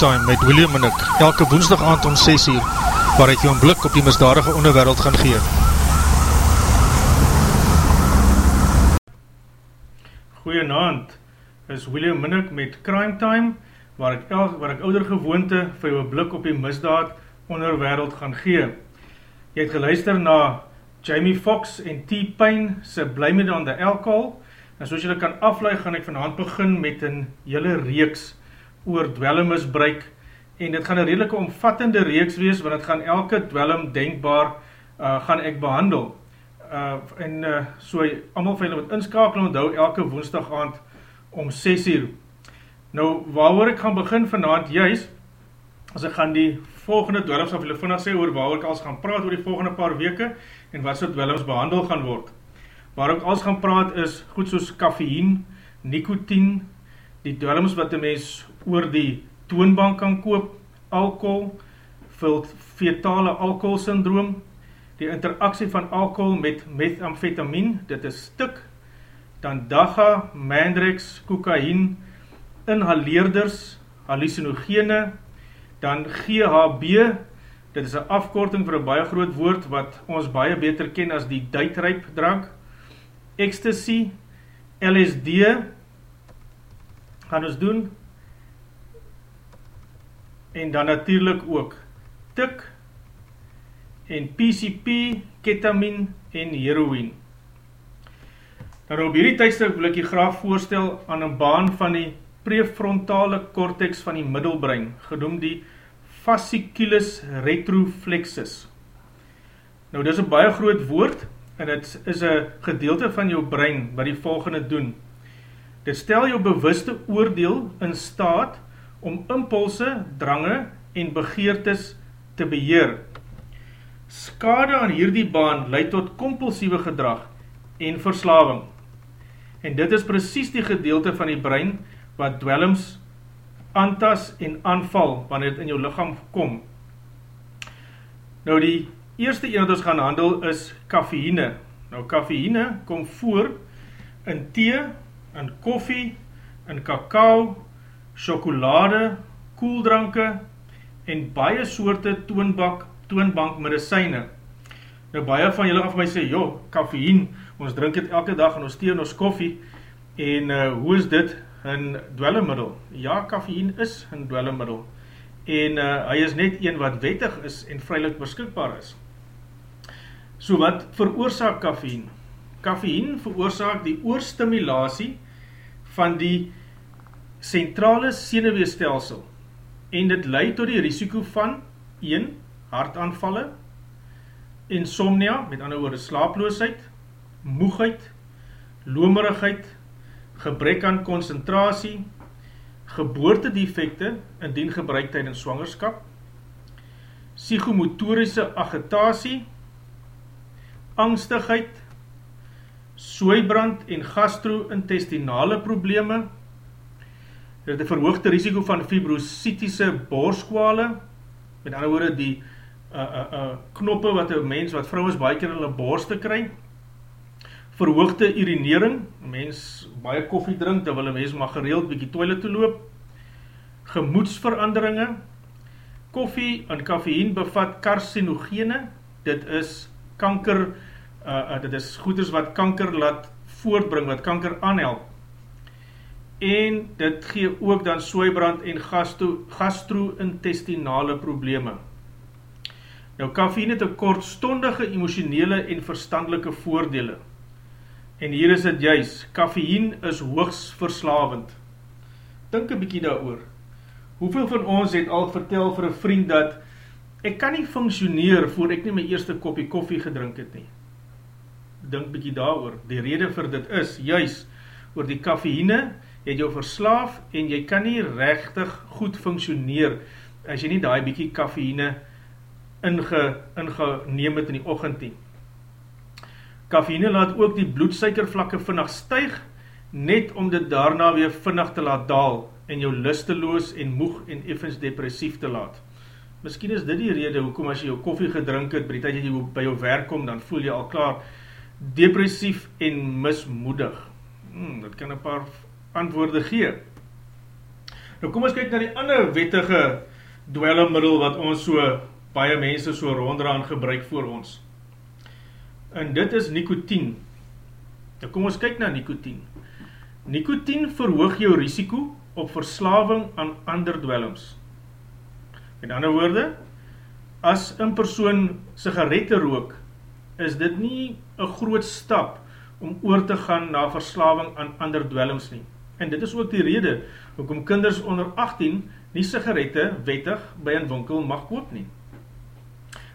Showtime met William en ek, elke woensdag aand om 6 uur, waar ek jou een blik op die misdadige onderwereld gaan gee. Goeienaand, is William Minnick met Crime Time, waar ek, el, waar ek ouder gewoonte vir jou blik op die misdaad onderwereld gaan gee. Jy het geluister na Jamie Foxx en T-Pain se Bly met aan die alcohol, en soos julle kan aflui, gaan ek vanavond begin met een hele reeks oor dwelmmisbruik en dit gaan een redelike omvattende reeks wees, want het gaan elke dwelm denkbaar uh, gaan ek behandel. Uh, en uh, so, allemaal van julle moet inskakel, onthou elke woensdag aand om 6 uur. Nou, waar ek gaan begin vanavond juist, as ek gaan die volgende dwelms af julle vanaf sê, oor waar ek als gaan praat oor die volgende paar weke, en wat so dwelms behandel gaan word. Waar ek als gaan praat is goed soos kaffeïn, nikotien, die dwelms wat die mens oor die toonbank kan koop, alcohol, fetale alcohol syndroom, die interaksie van alcohol met methamfetamine, dit is stik, dan daga, mandrex, kokain, inhaleerders, hallucinogene, dan GHB, dit is een afkorting vir een baie groot woord, wat ons baie beter ken as die duitryp drank, ecstasy, LSD, gaan ons doen, en dan natuurlijk ook tik, en PCP, ketamine en heroïne. Nou op hierdie tydstuk wil ek jy graag voorstel aan een baan van die prefrontale cortex van die middelbrein, genoem die fasciculus retroflexus. Nou dit is een baie groot woord, en dit is een gedeelte van jou brein wat die volgende doen. Dit stel jou bewuste oordeel in staat om impulse, drange en begeertes te beheer. Skade aan hierdie baan leid tot compulsieve gedrag en verslaving. En dit is precies die gedeelte van die brein wat dwellings antas en aanval wanneer het in jou lichaam kom. Nou die eerste een wat ons gaan handel is kaffeïne. Nou kaffeïne kom voor in thee, in koffie, in kakao, chocolade, koeldranke en baie soorte toonbak, toonbank medicijne. Nou baie van julle af my sê, joh, kaffeïn, ons drink het elke dag in ons thee en ons koffie en uh, hoe is dit een dwellemiddel? Ja, kaffeïn is een dwellemiddel en uh, hy is net een wat wettig is en vrylik beskikbaar is. So wat veroorzaak kaffeïn? Kaffeïn veroorzaak die oorstimulatie van die centrale seneweestelsel en dit leid tot die risiko van 1. hartaanvalle, insomnia, met ander woorde slaaploosheid, moegheid, lomerigheid, gebrek aan concentratie, geboortedefekte indien gebruik tydens swangerskap, psychomotorische agitasie, angstigheid, soeibrand en gastro-intestinale probleme, dit het een verhoogde risiko van fibrositiese borskwale, met ander woorde die uh, uh, uh, knoppe wat een mens, wat vrou is baie keer in hulle borste kry, verhoogde urinering, mens baie koffie drink, terwyl een mens maar gereeld bykie toilet te loop, gemoedsveranderinge, koffie en kaffeïn bevat karsinogene, dit is kanker, uh, uh, dit is goeders wat kanker laat voortbring, wat kanker aanhelp. En dit gee ook dan soeibrand en gastro-intestinale probleme. Nou, kaffeine het een kortstondige emotionele en verstandelike voordele. En hier is het juist, kaffeine is hoogs verslavend. Dink een bykie daar oor. Hoeveel van ons het al vertel vir een vriend dat ek kan nie functioneer voor ek nie my eerste kopie koffie gedrink het nie. Dink bykie daar oor. Die rede vir dit is, juist, oor die kaffeine het jou verslaaf en jy kan nie rechtig goed functioneer as jy nie die bykie kaffeine inge, ingeneem het in die ochend nie. Kaffeine laat ook die bloedsuikervlakke vinnig stuig, net om dit daarna weer vinnig te laat daal en jou lusteloos en moeg en effens depressief te laat. Miskien is dit die rede hoekom as jy jou koffie gedrink het, by die tyd jy by jou werk kom, dan voel jy al klaar depressief en mismoedig. Hmm, dit kan een paar antwoorde gee. Nou kom ons kyk na die ander wettige dwellemiddel wat ons so baie mense so rondraan gebruik voor ons. En dit is nikotien. Nou kom ons kyk na nikotien. Nikotien verhoog jou risiko op verslaving aan ander dwellings. Met ander woorde, as een persoon sigarette rook, is dit nie een groot stap om oor te gaan na verslawing aan ander dwellings nie. En dit is ook die rede hoekom kinders onder 18 nie sigarette wettig by 'n winkel mag koop nie.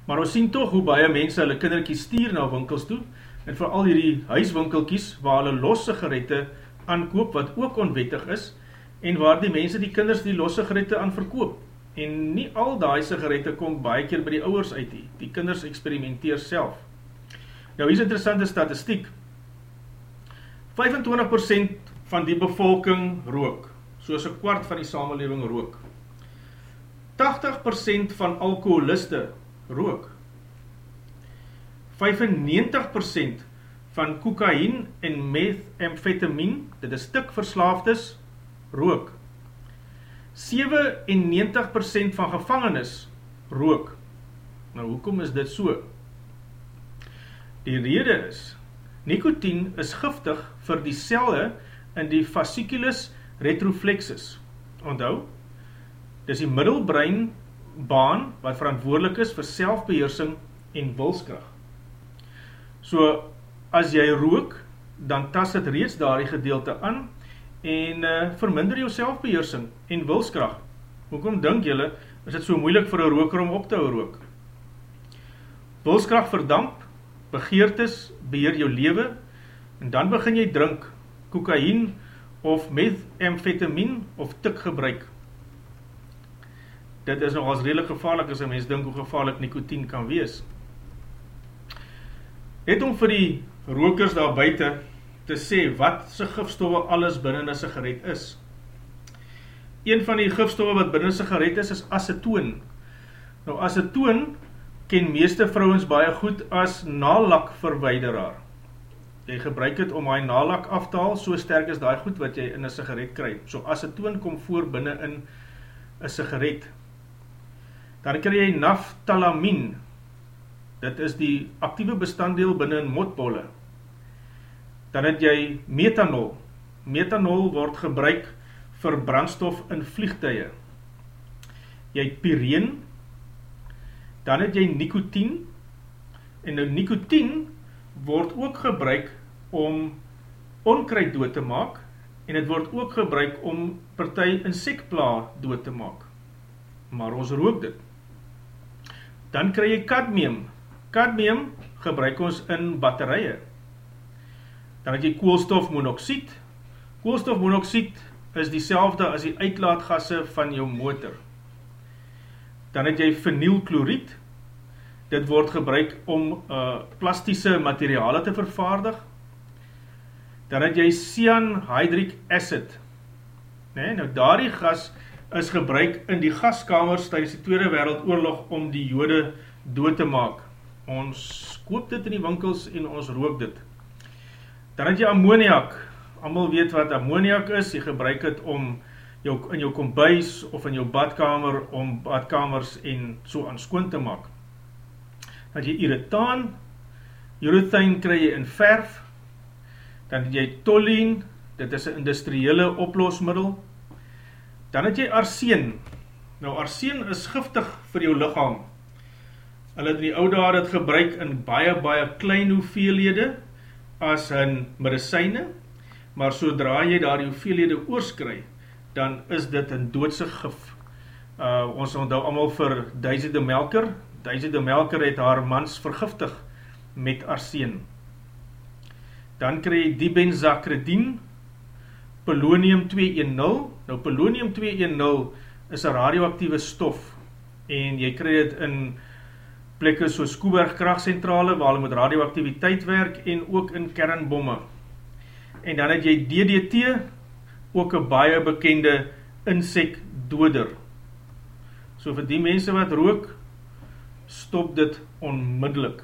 Maar ons sien tog hoe baie mense hulle kindertjies stuur na winkels toe en veral hierdie huiswinkeltjies waar hulle los sigarette aankoop wat ook onwettig is en waar die mense die kinders die los sigarette aan verkoop. En nie al daai sigarette kom baie keer by die ouers uit nie. Die kinders eksperimenteer self. Nou hier is interessante statistiek. 25% van die bevolking rook. Soos 'n kwart van die samelewing rook. 80% van alkoholiste rook. 95% van kokain en methamfetamien, dit is stikverslaafdes, rook. 97% van gevangenes rook. Nou, hoekom is dit so? Die rede is, nikotien is giftig vir die celle in die fasciculus retroflexus. Onthou, dis die middelbrein baan wat verantwoordelik is vir selfbeheersing en wilskrag. So, as jy rook, dan tas dit reeds daar die gedeelte aan en uh, verminder jou selfbeheersing en wilskrag. Hoekom dink julle is dit so moeilik vir 'n roker om op te hou rook? Wilskrag verdamp, begeertes beheer jou lewe en dan begin jy drink kokain of methamfetamien of tik gebruik. Dit is nog as redelik gevaarlik as 'n mens dink hoe gevaarlik nikotien kan wees. Net om vir die rokers daar buite te sê wat se gifstowwe alles binne 'n sigaret is. Een van die gifstowwe wat binne 'n sigaret is is asetoon. Nou asetoon ken meeste vrouens baie goed as nalakverwyderaar. Jy gebruik dit om daai nalak af te haal, so sterk is daai goed wat jy in 'n sigaret kry. So asetoon kom voor binne in 'n sigaret. Dan kry jy naftalamien. Dit is die aktiewe bestanddeel binne in motbolle. Dan het jy metanol. Metanol word gebruik vir brandstof in vliegtuie. Jy het pireen. Dan het jy nikotien. En nou nikotien word ook gebruik om onkruid dood te maak en dit word ook gebruik om party insekpla dood te maak. Maar ons rook dit. Dan kry jy kadmium. Kadmium gebruik ons in batterye. Dan het jy koolstofmonoksied. Koolstofmonoksied is dieselfde as die uitlaatgasse van jou motor. Dan het jy vinylkloried. Dit word gebruik om uh plastiese materiale te vervaardig. Dan het jy cyanhydric acid. Nee, nou daardie gas is gebruik in die gaskamers tydens die Tweede Wêreldoorlog om die Jode dood te maak. Ons koop dit in die winkels en ons rook dit. Dan het jy ammoniak. Almal weet wat ammoniak is. Jy gebruik dit om jou in jou kombuis of in jou badkamer om badkamers en so aan skoon te maak. Dan het jy iritaan. Urethane kry jy in verf. Dan het jy toluene. Dit is 'n industriële oplosmiddel. Dan het jy arseen. Nou arseen is giftig vir jou lichaam. Hulle het in die oude haar het gebruik in baie, baie klein hoeveelhede as in medicijne, maar sodra jy daar die hoeveelhede oorskry, dan is dit een doodse gif. Uh, ons onthou allemaal vir Daisy de Melker. Daisy de Melker het haar mans vergiftig met arseen. Dan kry jy dibenzakredien, polonium 210. Nou polonium 210 is 'n radioaktiewe stof en jy kry dit in plekke soos Kuiberg kragsentrale waar hulle met radioaktiwiteit werk en ook in kernbomme. En dan het jy DDT, ook 'n baie bekende insekdoder. So vir die mense wat rook, stop dit onmiddellik.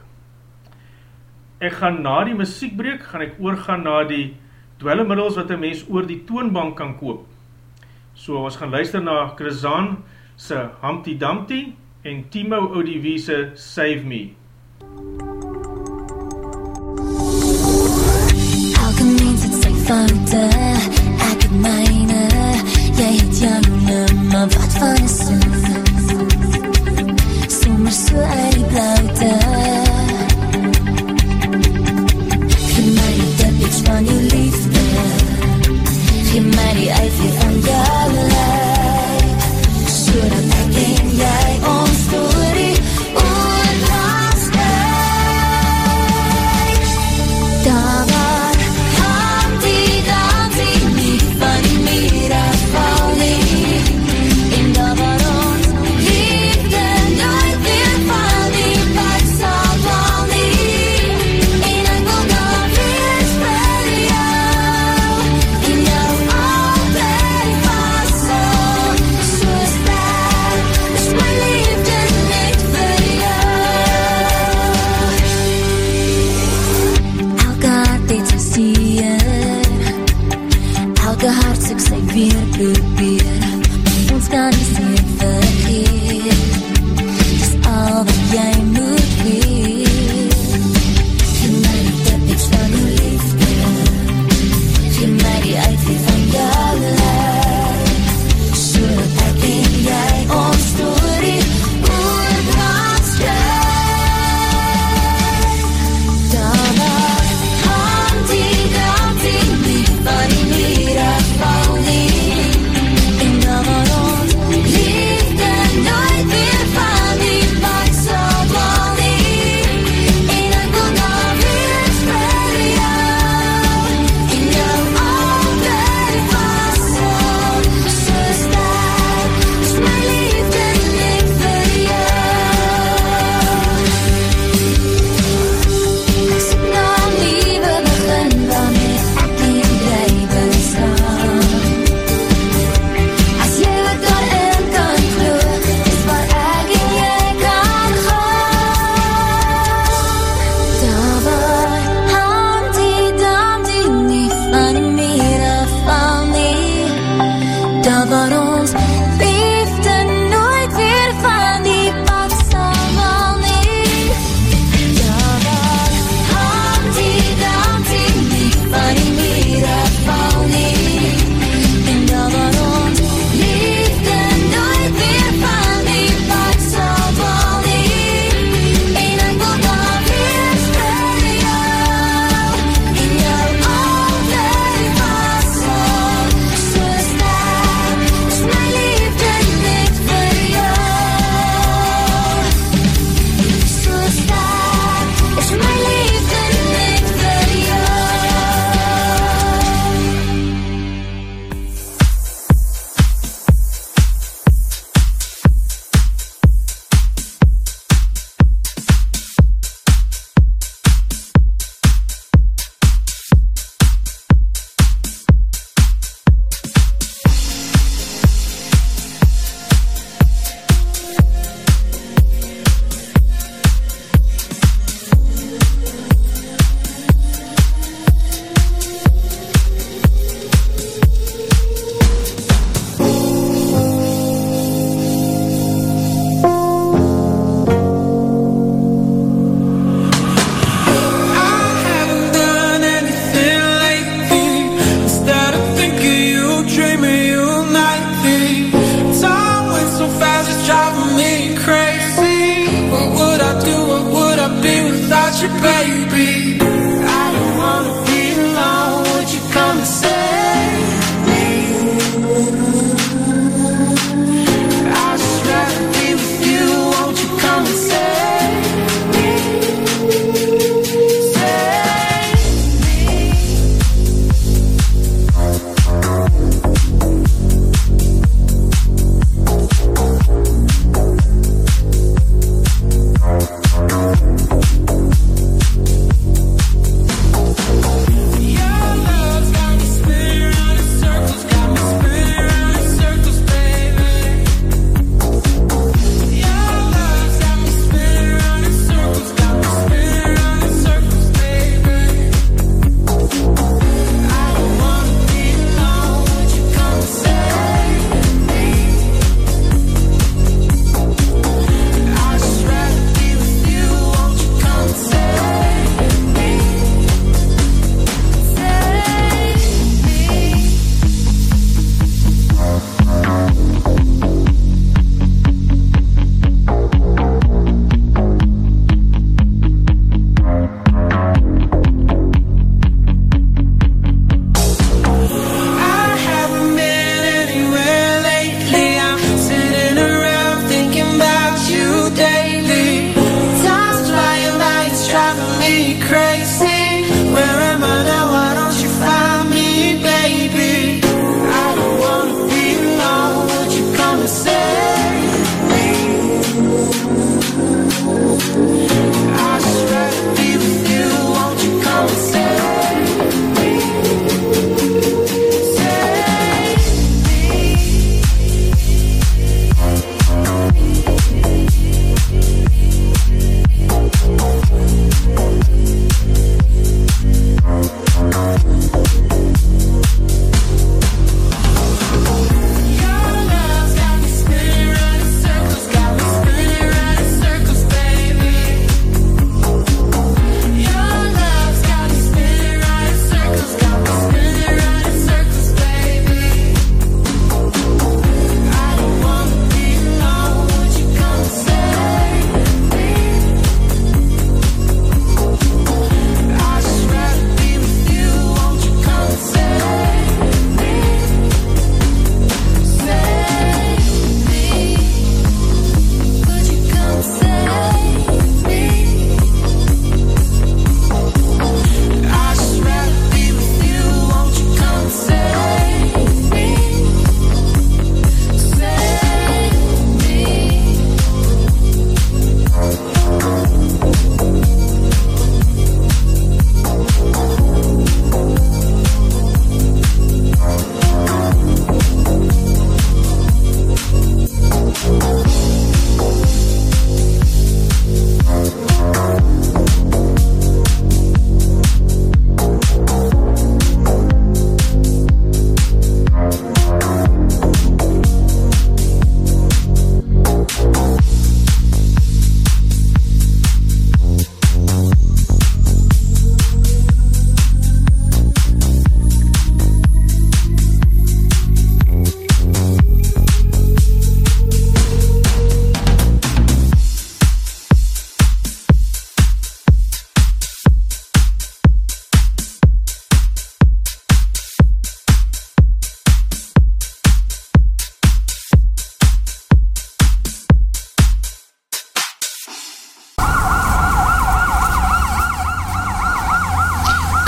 Ek gaan na die musiekbreek gaan ek oorgaan na die dwelmiddels wat 'n mens oor die toonbank kan koop. So ons gaan luister na Krizan se Humpty Dumpty en Timo Odiwie se Save Me. Elke mens het sy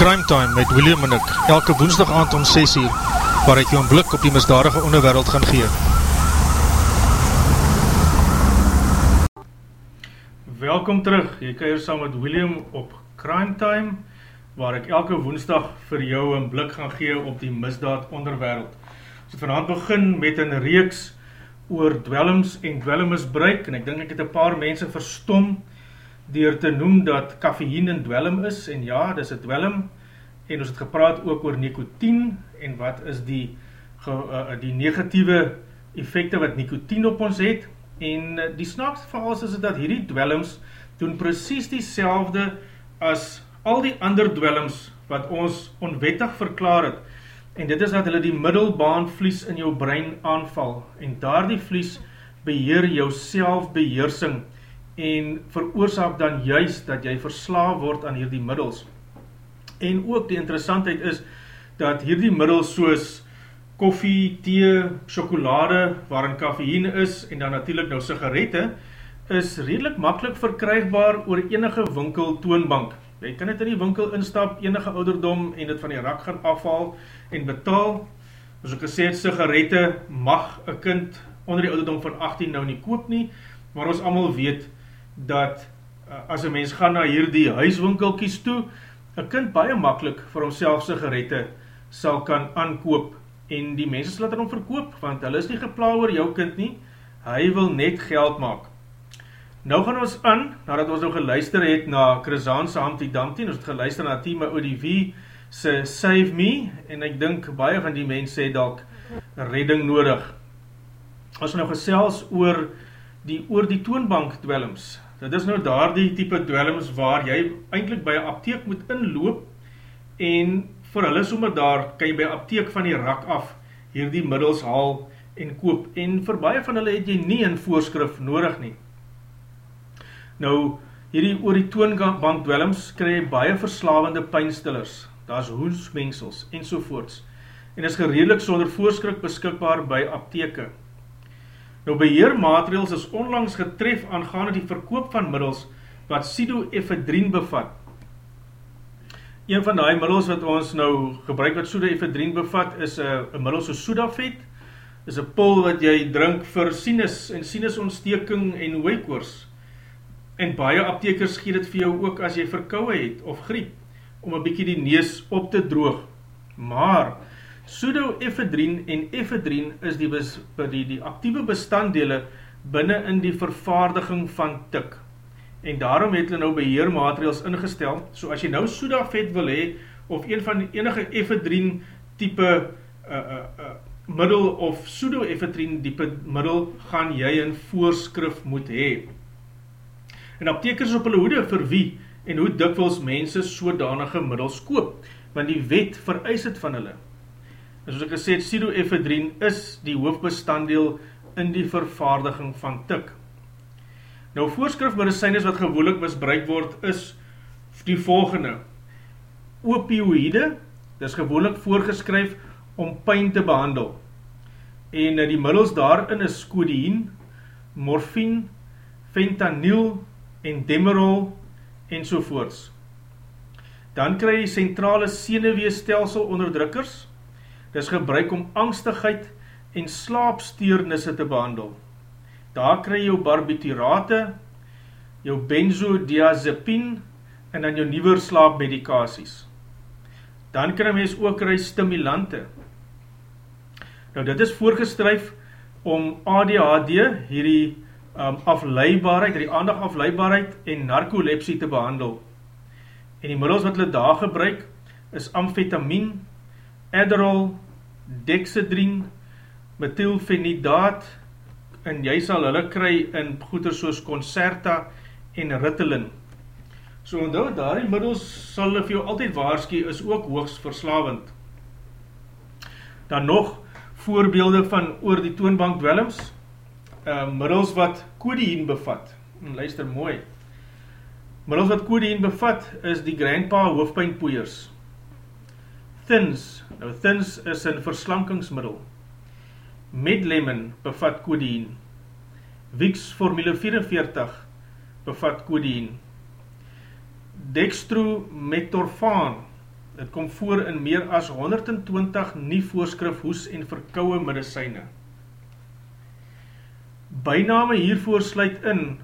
Crime Time met William en ek, elke woensdag aand om 6 uur, waar ek jou een blik op die misdadige onderwereld gaan gee. Welkom terug, jy hier saam met William op Crime Time, waar ek elke woensdag vir jou een blik gaan gee op die misdaad onderwereld. So vanavond begin met een reeks oor dwellings en dwellimisbruik, en ek denk ek het een paar mense verstom, dier te noem dat kaffeïen een dwellum is, en ja, dit is een dwellum, en ons het gepraat ook oor nicotien, en wat is die, uh, die negatieve effecte wat nicotien op ons het, en uh, die snaakste van alles is dat hierdie dwellums doen precies die as al die ander dwellums wat ons onwettig verklaar het, en dit is dat hulle die middelbaan vlies in jou brein aanval, en daar die vlies beheer jou selfbeheersing, en veroorzaak dan juist dat jy verslaaf word aan hierdie middels. En ook die interessantheid is dat hierdie middels soos koffie, thee, chocolade, waarin kaffeïne is, en dan natuurlijk nou sigarette, is redelijk makkelijk verkrygbaar oor enige winkel toonbank. Jy kan het in die winkel instap, enige ouderdom, en het van die rak gaan afval en betaal. As ek gesê het, sigarette mag een kind onder die ouderdom van 18 nou nie koop nie, maar ons allemaal weet, dat uh, as een mens gaan na hierdie huiswinkelkies toe, een kind baie makkelijk vir homself sigarette sal kan aankoop en die mense sal het aan hom verkoop, want hulle is nie gepla oor jou kind nie, hy wil net geld maak. Nou gaan ons aan, nadat ons nou geluister het na Krizaanse Humpty Dumpty, ons het geluister na Tima ODV se Save Me, en ek dink baie van die mense het dalk redding nodig. Ons nou gesels oor die oor die toonbank dwellings, Dit is nou daar die type dwellings waar jy eindelijk by een apteek moet inloop en vir hulle sommer daar kan jy by apteek van die rak af hier die middels haal en koop en vir baie van hulle het jy nie een voorskrif nodig nie. Nou, hierdie oor die toonbank dwellings kry jy baie verslavende pijnstillers, daar is hoensmengsels en sovoorts en is geredelik sonder voorskrif beskikbaar by apteke. Nou beheermaatregels is onlangs getref aangaande die verkoop van middels wat pseudoephedrine bevat. Een van die middels wat ons nou gebruik wat pseudoephedrine bevat is een middel so Sudafed, is een pil wat jy drink vir sinus en sinusontsteking en hoekoors. En baie aptekers gee dit vir jou ook as jy verkouwe het of griep, om een bykie die nees op te droog. Maar, Pseudoephedrine en ephedrine is die, bes, die, die actieve bestanddele binnen in die vervaardiging van tik. En daarom het hulle nou beheermaterials ingestel, so as jy nou Sudafed wil hee, of een van die enige ephedrine type uh, uh, uh, middel of pseudoephedrine type middel, gaan jy in voorskrif moet hee. En aptekers op hulle hoede vir wie en hoe dikwils mense sodanige middels koop, want die wet vereis het van hulle. En soos ek gesê het, pseudoephedrine is die hoofbestanddeel in die vervaardiging van tik. Nou, voorskrif medicijnes wat gewoonlik misbruik word, is die volgende. Opioïde, dit is gewoonlik voorgeskryf om pijn te behandel. En eh, die middels daarin is codeïne, morfine, fentanyl en demerol en sovoorts. Dan krijg jy centrale seneweestelsel onderdrukkers, Dis gebruik om angstigheid en slaapsteernisse te behandel. Daar kry jou barbiturate, jou benzodiazepine en dan jou nieuwe slaapmedikaties. Dan kan mens ook kry stimulante. Nou dit is voorgestryf om ADHD, hierdie um, afleibaarheid, hierdie aandag afleibaarheid en narkolepsie te behandel. En die middels wat hulle daar gebruik is amfetamine, Adderall, Dexedrine, Methylphenidaat, en jy sal hulle kry in goeder soos Concerta en Ritalin. So onthou, daar die middels sal hulle vir jou altyd waarskie, is ook hoogst verslavend. Dan nog voorbeelde van oor die toonbank dwellings, uh, middels wat kodien bevat, en luister mooi, middels wat kodien bevat, is die grandpa hoofdpijnpoeiers, Thins, nou Thins is een verslankingsmiddel. Medlemon bevat kodien. Wix formule 44 bevat kodien. Dextrometorfaan Dit kom voor in meer as 120 nie voorskrif hoes en verkouwe medicijne. Byname hiervoor sluit in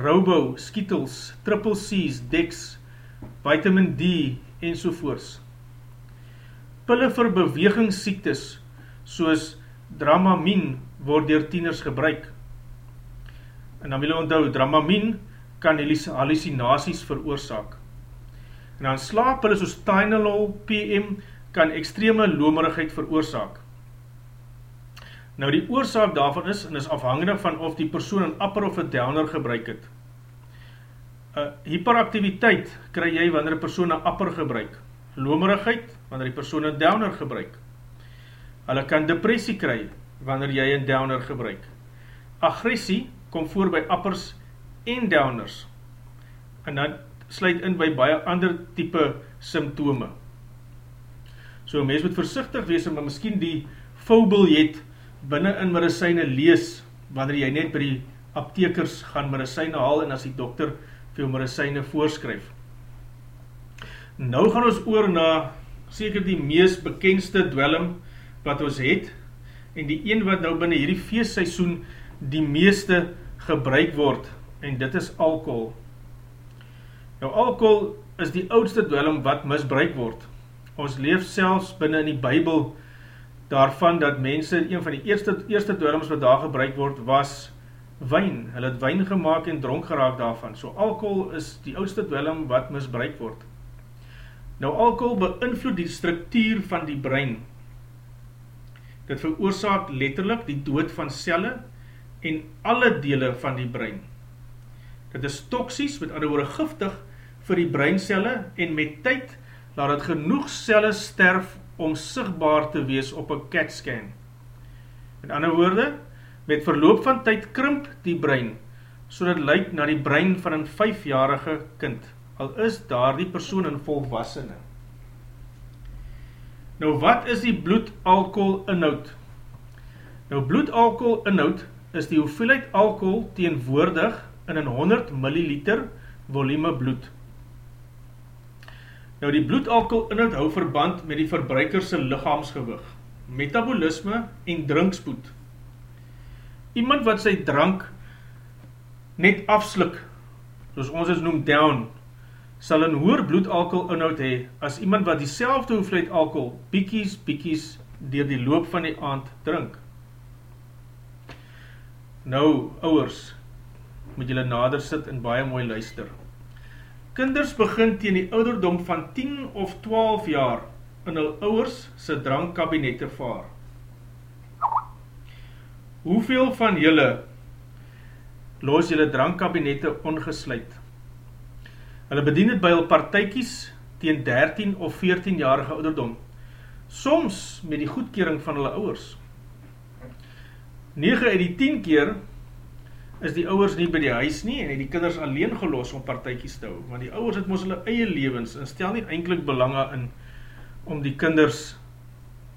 Robo, Skittles, Triple C's, Dex, Vitamin D en sovoorts. Pille vir bewegingssiektes soos Dramamine word dier tieners gebruik. En dan wil onthou, Dramamine kan hallucinaties veroorzaak. En dan slaappille soos Tylenol, PM, kan extreme lomerigheid veroorzaak. Nou die oorzaak daarvan is, en is afhangende van of die persoon een upper of een downer gebruik het. Uh, hyperactiviteit kry jy wanneer die persoon een upper gebruik. Lomerigheid, wanneer die persoon een downer gebruik. Hulle kan depressie kry, wanneer jy een downer gebruik. Agressie kom voor by uppers en downers. En dan sluit in by baie ander type symptome. So mens moet versichtig wees, maar miskien die foubiljet binnen in medicijne lees, wanneer jy net by die aptekers gaan medicijne haal, en as die dokter veel medicijne voorskryf. Nou gaan ons oor na, seker die mees bekendste dwellum, wat ons het, en die een wat nou binnen hierdie feestseisoen die meeste gebruik word, en dit is alcohol. Nou alcohol is die oudste dwellum wat misbruik word. Ons leef selfs binnen in die bybel daarvan dat mense, een van die eerste, eerste dwellings wat daar gebruik word, was wijn. Hulle het wijn gemaakt en dronk geraak daarvan. So alcohol is die oudste dwelling wat misbruik word. Nou alcohol beïnvloed die structuur van die brein. Dit veroorzaak letterlik die dood van celle en alle dele van die brein. Dit is toksies, met ander woorde giftig, vir die breincelle en met tyd laat het genoeg celle sterf om sigtbaar te wees op een CAT scan. Met ander woorde, met verloop van tyd krimp die brein, so dat lyk na die brein van een vijfjarige kind, al is daar die persoon in volwassene. Nou wat is die bloedalcohol inhoud? Nou bloedalcohol inhoud is die hoeveelheid alcohol teenwoordig in een 100 milliliter volume bloed. Nou die bloedalkohol inhoud hou verband met die verbruikerse lichaamsgewig, metabolisme en drinkspoed. Iemand wat sy drank net afslik, soos ons is noem down, sal een hoer bloedalkohol inhoud hee as iemand wat die selfde hoefleid alkohol biekies biekies dier die loop van die aand drink. Nou, ouwers, moet julle nader sit en baie mooi luister. Kinders begin teen die ouderdom van 10 of 12 jaar in hul ouwers sy drankkabinette vaar. Hoeveel van julle los julle drankkabinette ongesluit? Hulle bedien het by hul partijkies teen 13 of 14 jarige ouderdom, soms met die goedkering van hulle ouwers. 9 uit die 10 keer is die ouwers nie by die huis nie en het die kinders alleen gelos om partijkies te hou, want die ouwers het moos hulle eie levens en stel nie eindelijk belange in om die kinders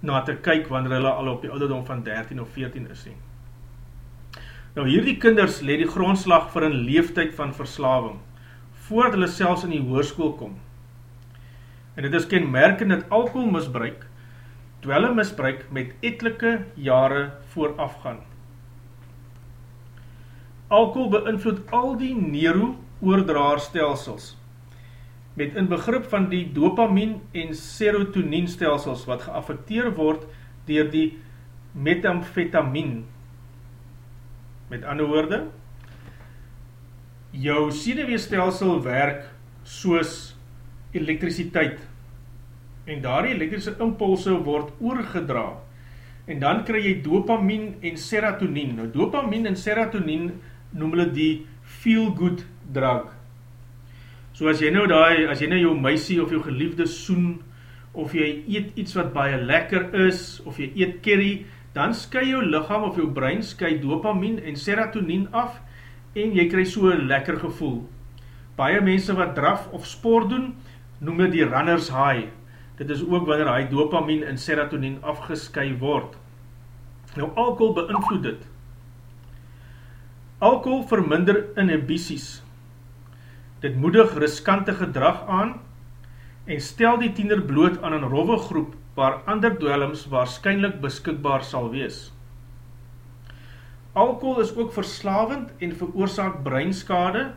na te kyk wanneer hulle al op die ouderdom van 13 of 14 is nie. Nou hierdie kinders leed die grondslag vir een leeftijd van verslaving, voordat hulle selfs in die hoerskoel kom. En dit is kenmerkend dat alcohol misbruik, dwelle misbruik met etelike jare voorafgaan. Alkohol beïnvloed al die neuro-oordraarstelsels met in begrip van die dopamine en serotoninstelsels wat geaffekteer word dier die metamfetamine. Met ander woorde, jou sedeweestelsel werk soos elektrisiteit en daar die elektrische impulse word oorgedra en dan kry jy dopamine en serotonin. Nou dopamine en serotonin noem hulle die feel good drug. So as jy nou die, as jy nou jou meisie of jou geliefde soen, of jy eet iets wat baie lekker is, of jy eet curry, dan sky jou lichaam of jou brein sky dopamine en serotonin af, en jy kry so een lekker gevoel. Baie mense wat draf of sport doen, noem dit die runners high. Dit is ook wanneer hy dopamine en serotonin afgesky word. Nou alcohol beïnvloed dit. Alkohol verminder inhibities. Dit moedig riskante gedrag aan en stel die tiener bloot aan een rowwe groep waar ander dwellings waarschijnlijk beskikbaar sal wees. Alkohol is ook verslavend en veroorzaak breinskade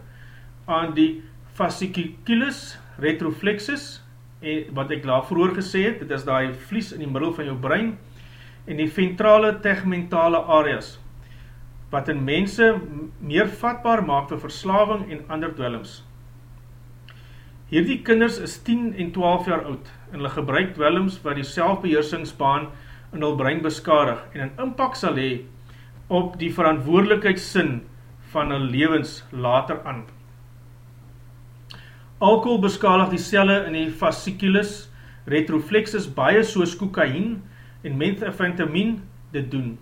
aan die fasciculus retroflexus, en wat ek daar vroeger gesê het, dit is die vlies in die middel van jou brein, en die ventrale tegmentale areas, wat in mense meer vatbaar maak vir verslaving en ander dwellings. Hierdie kinders is 10 en 12 jaar oud, en hulle gebruik dwellings wat die selfbeheersingsbaan in hul brein beskadig, en een impak sal hee op die verantwoordelikheidssin van hul levens later aan. Alkohol beskadig die celle in die fasciculus retroflexus baie soos kokain en methamphetamine dit doen.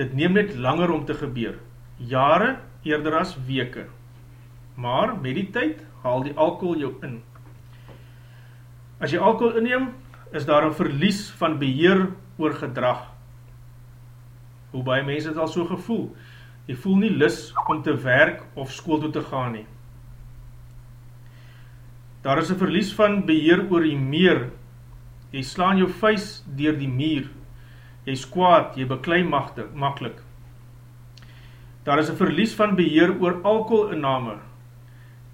Dit neem net langer om te gebeur, jare eerder as weke. Maar met die tyd haal die alkohol jou in. As jy alkohol inneem, is daar een verlies van beheer oor gedrag hoe baie mense het al so gevoel. Jy voel nie lis om te werk of school toe te gaan nie. Daar is een verlies van beheer oor die meer. Jy slaan jou vuis dier die meer. Jy is kwaad, jy beklein makkelijk. Daar is een verlies van beheer oor alcohol inname.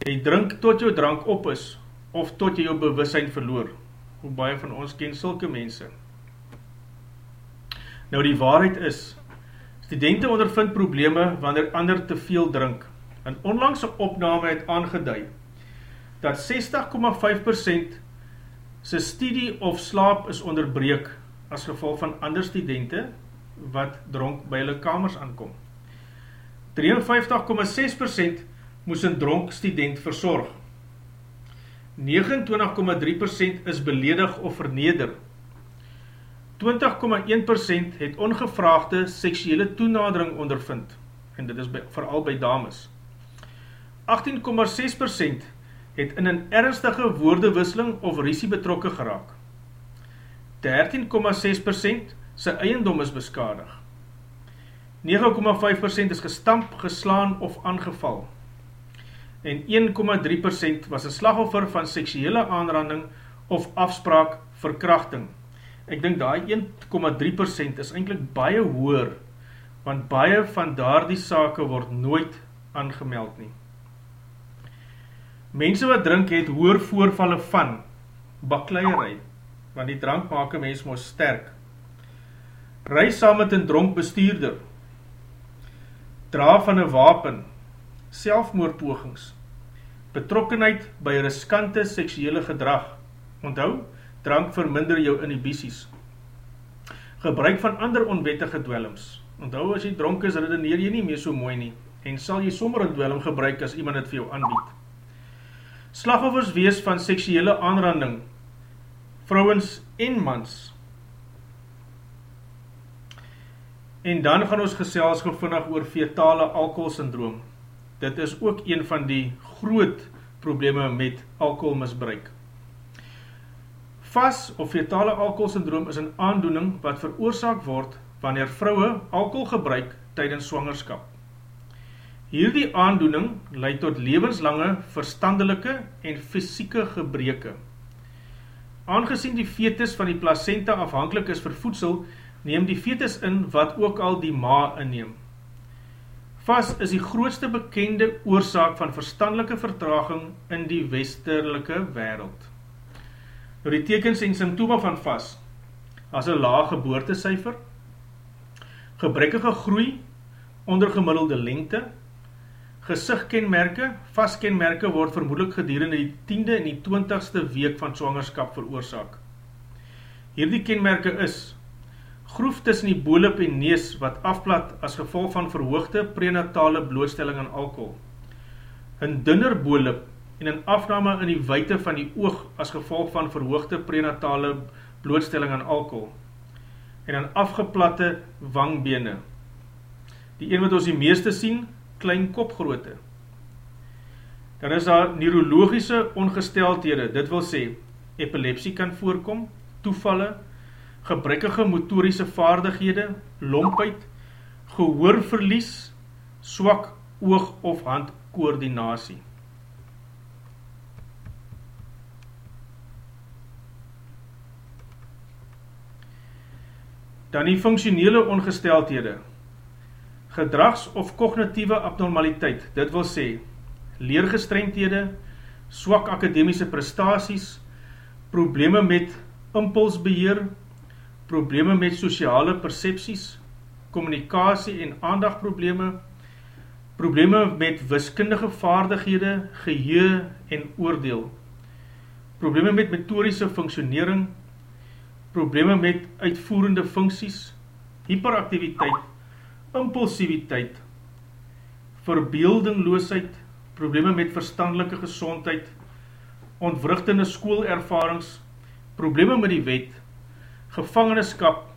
Jy drink tot jou drank op is, of tot jy jou bewussein verloor. Hoe baie van ons ken sulke mense. Nou die waarheid is, Studenten ondervind probleme wanneer ander te veel drink. Een onlangse opname het aangeduid dat 60,5% sy studie of slaap is onderbreek as geval van ander studenten wat dronk by hulle kamers aankom. 53,6% moes een dronk student verzorg. 29,3% is beledig of verneder 20,1% het ongevraagde seksuele toenadering ondervind, en dit is by, vooral by dames. 18,6% het in een ernstige woordewisseling of risie betrokke geraak. 13,6% sy eiendom is beskadig. 9,5% is gestamp, geslaan of aangeval. En 1,3% was een slagoffer van seksuele aanranding of afspraak verkrachting. Ek dink die 1,3% is eindelijk baie hoer, want baie van daar die sake word nooit aangemeld nie. Mense wat drink het hoer voorvalle van bakleierij, want die drank maak een mens moos sterk. Reis saam met een dronk bestuurder, dra van een wapen, selfmoordpogings, betrokkenheid by riskante seksuele gedrag, onthou, drank verminder jou inhibities. Gebruik van ander onwettige dwellings. Onthou as jy dronk is, redeneer jy nie meer so mooi nie, en sal jy sommer een dwelling gebruik as iemand het vir jou aanbied. Slagoffers wees van seksuele aanranding, vrouwens en mans. En dan gaan ons gesels gevinnig oor fetale alkoholsyndroom. Dit is ook een van die groot probleme met alkoholmisbruik. FAS of fetale alkoholsyndroom is een aandoening wat veroorzaak word wanneer vrouwe alkohol gebruik tydens swangerskap. Hierdie aandoening leid tot levenslange verstandelike en fysieke gebreke. Aangezien die fetus van die placenta afhankelijk is vir voedsel, neem die fetus in wat ook al die ma inneem. FAS is die grootste bekende oorzaak van verstandelike vertraging in die westerlijke wereld. Nou die tekens en symptome van vas, as een laag geboortecijfer, gebrekkige groei, ondergemiddelde lengte, gezichtkenmerke, vastkenmerke word vermoedelijk gedurende die 10de en die 20ste week van zwangerskap veroorzaak. Hierdie kenmerke is, groef tussen die boelip en nees wat afplat as gevolg van verhoogde prenatale blootstelling aan alcohol, een dunner boelip en een afname in die weite van die oog as gevolg van verhoogde prenatale blootstelling aan alcohol en een afgeplatte wangbene. Die een wat ons die meeste sien, klein kopgroote. Dan is daar neurologische ongesteldhede, dit wil sê, epilepsie kan voorkom, toevalle, gebrekkige motorische vaardighede, lompheid, gehoorverlies, swak oog of handkoordinatie. Dan die functionele ongesteldhede, gedrags- of kognitieve abnormaliteit, dit wil sê, leergestrengthede, swak akademiese prestaties, probleme met impulsbeheer, probleme met sociale percepties, communicatie en aandagprobleme, probleme met wiskundige vaardighede, geheu en oordeel, probleme met methodische functionering, probleme met uitvoerende funksies, hyperactiviteit, impulsiviteit, verbeeldingloosheid, probleme met verstandelike gezondheid, ontwrichtende skoolervarings, probleme met die wet, gevangeneskap,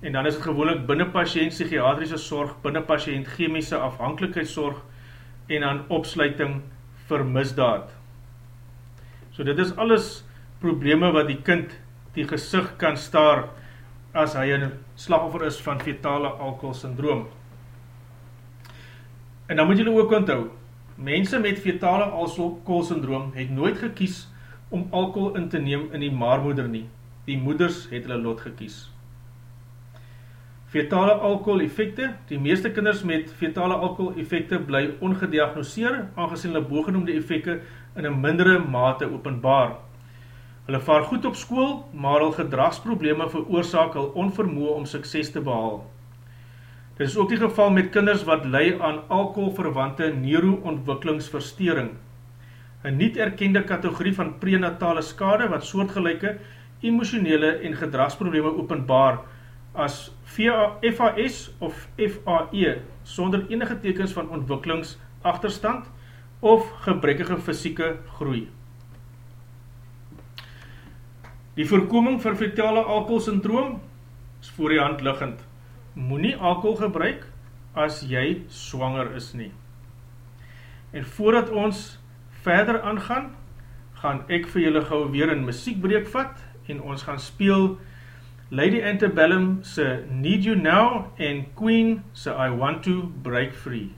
en dan is het gewoonlik binnen patiënt psychiatrische sorg, binnen patiënt chemische afhankelijkheidszorg, en dan opsluiting vir misdaad. So dit is alles probleme wat die kind die gezicht kan staar as hy een slagoffer is van fetale alkoholsyndroom. En dan moet julle ook onthou, mense met fetale alkoholsyndroom het nooit gekies om alkohol in te neem in die maarmoeder nie. Die moeders het hulle lot gekies. Fetale alkohol effecte, die meeste kinders met fetale alkohol effecte bly ongediagnoseer, aangezien hulle bogenoemde effecte in een mindere mate openbaar. Hulle vaar goed op school, maar hulle gedragsprobleme veroorzaak hulle onvermoe om sukses te behaal. Dit is ook die geval met kinders wat lei aan alcoholverwante neuroontwikkelingsverstering. Een niet erkende kategorie van prenatale skade wat soortgelijke emotionele en gedragsprobleme openbaar as FAS of FAE sonder enige tekens van ontwikkelingsachterstand of gebrekkige fysieke groei. Die voorkoming vir fetale alkoholsyndroom is voor die hand liggend. Moe nie alkohol gebruik as jy swanger is nie. En voordat ons verder aangaan, gaan ek vir julle gauw weer in muziekbreek vat en ons gaan speel Lady Antebellum se Need You Now en Queen se I Want To Break Free.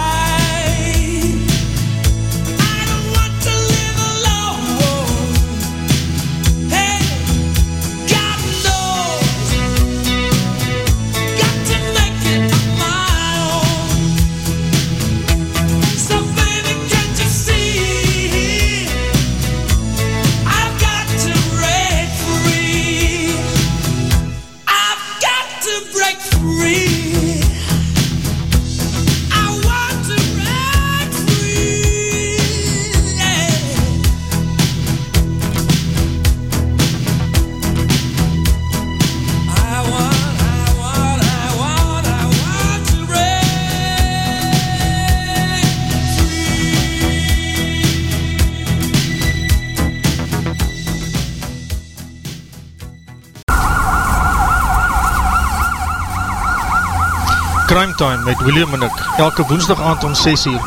Crime Time met William Minnick, elke woensdag aand om 6 uur,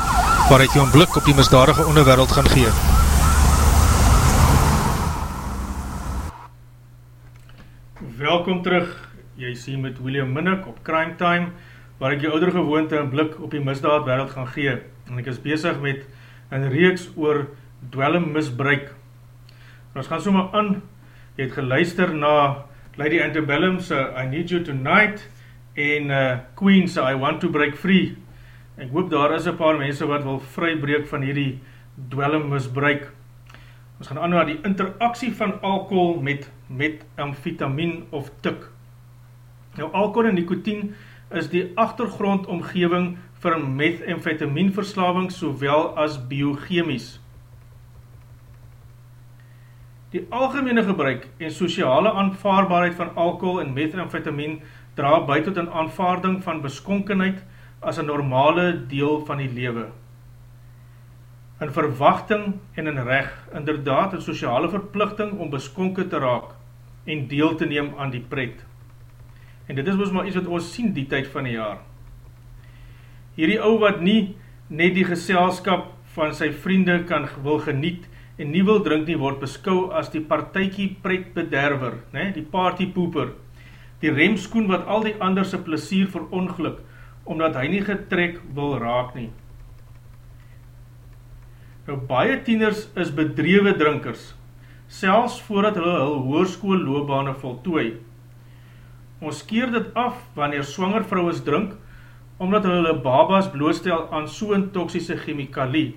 waar ek jou een blik op die misdadige onderwereld gaan gee. Welkom terug, jy sien met William Minnick op Crime Time, waar ek jou ouder gewoonte een blik op die misdaad wereld gaan gee. En ek is bezig met een reeks oor dwellum misbruik. En ons gaan so maar aan, jy het geluister na Lady Antebellum se I Need You Tonight en uh, Queen se I Want To Break Free. Ek hoop daar is een paar mense wat wil vrybreek van hierdie dwellum misbruik. Ons gaan aan na die interaksie van alcohol met, met amfetamien of tik. Nou, alcohol en nicotine is die achtergrondomgeving vir methamfetamienverslaving sowel as biochemies. Die algemene gebruik en sociale aanvaarbaarheid van alcohol en methamfetamien dra by tot een aanvaarding van beskonkenheid as een normale deel van die lewe. In verwachting en in reg, inderdaad een sociale verplichting om beskonke te raak en deel te neem aan die pret. En dit is ons maar iets wat ons sien die tyd van die jaar. Hierdie ou wat nie net die geselskap van sy vriende kan wil geniet en nie wil drink nie, word beskou as die partijkie pretbederwer, ne? die partypoeper, die remskoen wat al die ander sy plesier vir ongeluk, omdat hy nie getrek wil raak nie. Nou, baie tieners is bedrewe drinkers, selfs voordat hulle hul hoerskool loopbane voltooi. Ons keer dit af wanneer swanger vrouwes drink, omdat hulle babas blootstel aan so'n toksische chemikalie.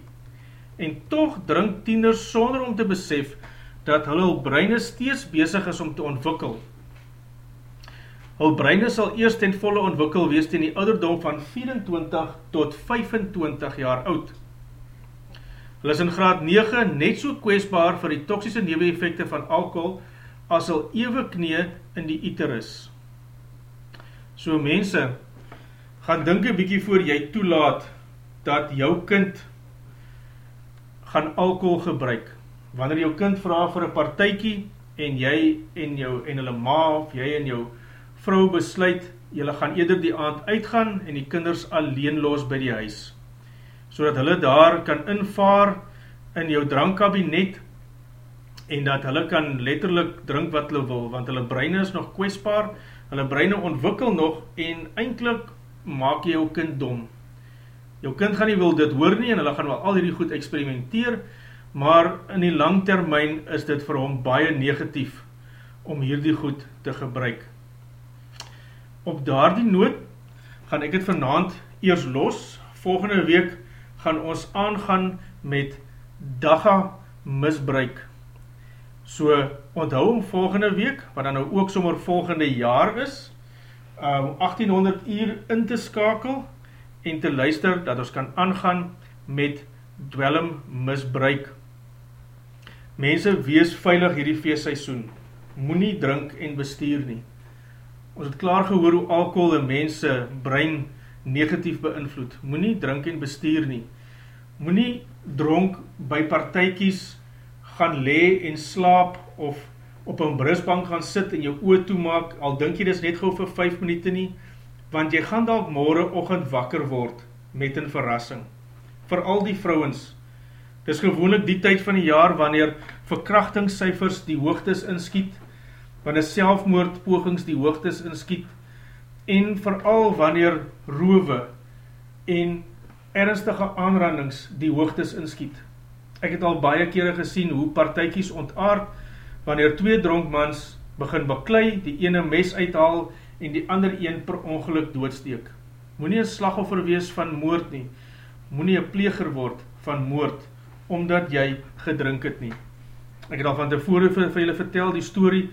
En toch drink tieners sonder om te besef dat hulle hul breine steeds bezig is om te ontwikkel. Hul breine sal eerst ten volle ontwikkel wees ten die ouderdom van 24 tot 25 jaar oud. Hulle is in graad 9 net so kwesbaar vir die toksische neveneffecte van alcohol as hulle ewe knee in die uterus. So mense, gaan dink een bykie voor jy toelaat dat jou kind gaan alcohol gebruik. Wanneer jou kind vraag vir een partijkie en jy en, jou, en hulle ma of jy en jou vrou besluit, jylle gaan eerder die aand uitgaan en die kinders alleen los by die huis. So dat hulle daar kan invaar in jou drankkabinet en dat hulle kan letterlik drink wat hulle wil, want hulle breine is nog kwesbaar, hulle breine ontwikkel nog en eindelijk maak jy jou kind dom. Jou kind gaan nie wil dit hoor nie en hulle gaan wel al hierdie goed experimenteer, maar in die lang termijn is dit vir hom baie negatief om hierdie goed te gebruik. Op daardie noot gaan ek het vanavond eers los. Volgende week gaan ons aangaan met dagga misbruik. So onthou om volgende week, wat dan nou ook sommer volgende jaar is, um, 1800 uur in te skakel en te luister dat ons kan aangaan met dwelm misbruik. Mense, wees veilig hierdie feestseisoen. Moe nie drink en bestuur nie. Ons het klaar gehoor hoe alcohol en mense brein negatief beïnvloed. Moe nie drink en bestuur nie. Moe nie dronk by partijkies gaan le en slaap of op een brisbank gaan sit en jou oor toemaak, al dink jy dis net gauw vir 5 minuten nie, want jy gaan dalk morgen ochend wakker word met een verrassing. Voor al die vrouwens, dis gewoonlik die tyd van die jaar wanneer verkrachtingscijfers die hoogtes inskiet, wanneer selfmoordpogings die hoogtes inskiet, en vooral wanneer rove en ernstige aanrandings die hoogtes inskiet. Ek het al baie kere gesien hoe partijkies ontaard, wanneer twee dronkmans begin baklei, die ene mes uithaal en die ander een per ongeluk doodsteek. Moe een slagoffer wees van moord nie, moe een pleger word van moord, omdat jy gedrink het nie. Ek het al van tevore vir, vir julle vertel die story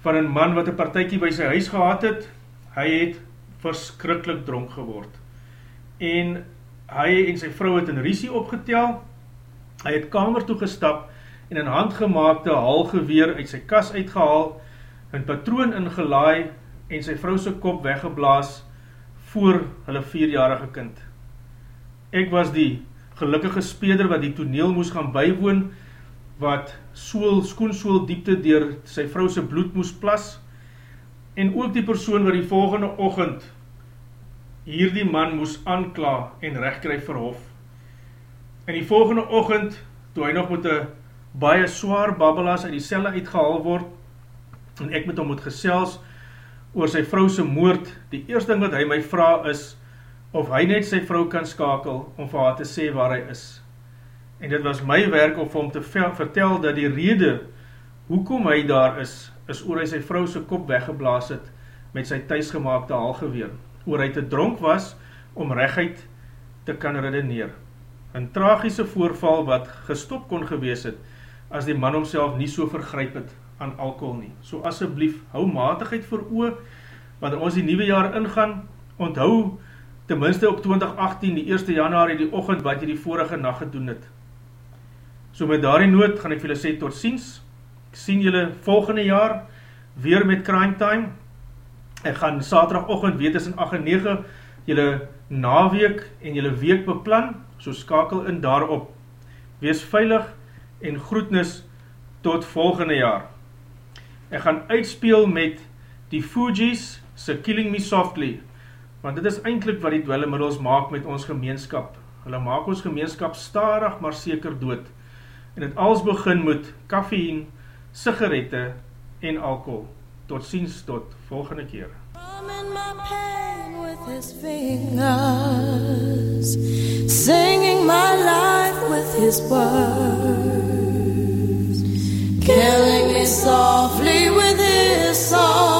van een man wat een partijkie by sy huis gehad het, hy het verskrikkelijk dronk geword. En hy en sy vrou het in risie opgetel, hy het kamer toegestap en een handgemaakte halgeweer uit sy kas uitgehaal, een patroon ingelaai en sy vrouwse kop weggeblaas voor hulle vierjarige kind. Ek was die gelukkige speder wat die toneel moes gaan bywoon, wat soel, skoensoel diepte dier sy vrouwse bloed moes plas, en ook die persoon wat die volgende ochend hier die man moes aankla en rechtkryf vir hof. En die volgende ochend, toe hy nog met een baie swaar babbelaars uit die celle uitgehaal word, en ek met hom moet gesels oor sy vrouwse moord, die eerste ding wat hy my vraag is, of hy net sy vrou kan skakel, om vir haar te sê waar hy is. En dit was my werk om vir hom te vertel, dat die rede, hoekom hy daar is, is oor hy sy vrouwse kop weggeblaas het, met sy thuisgemaakte halgeweer, oor hy te dronk was, om rechtheid te kan redeneer. Een tragiese voorval wat gestop kon gewees het, as die man homself nie so vergryp het aan alcohol nie. So asseblief, hou matigheid voor oor, wanneer ons die nieuwe jaar ingaan, onthou tenminste op 2018, die 1 januari, die ochend, wat jy die vorige nacht gedoen het. So met daarin nood, gaan ek vir julle sê, tot ziens, ek sien julle volgende jaar, weer met Crime Time, ek gaan saterdag ochend, weet is in 8 en 9, julle naweek en julle week beplan, so skakel in daarop, wees veilig, en groetnis tot volgende jaar. Ek gaan uitspeel met die Fugees se Killing Me Softly, want dit is eintlik wat die dwelmiddels maak met ons gemeenskap. Hulle maak ons gemeenskap stadig maar seker dood. En dit als begin met kaffeïn, sigarette en alcohol. Tot ziens tot volgende keer. his fingers, singing my life with his words, killing me softly with his song,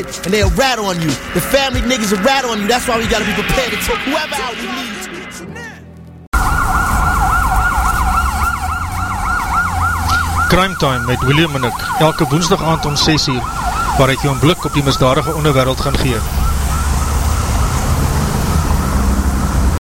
it, and they'll rat on you. The family niggas will rat on you. That's why we gotta be prepared to take whoever out we need. Crime Time met William Minnick, elke woensdag aand om 6 uur, waar ek jou een blik op die misdadige onderwereld gaan gee.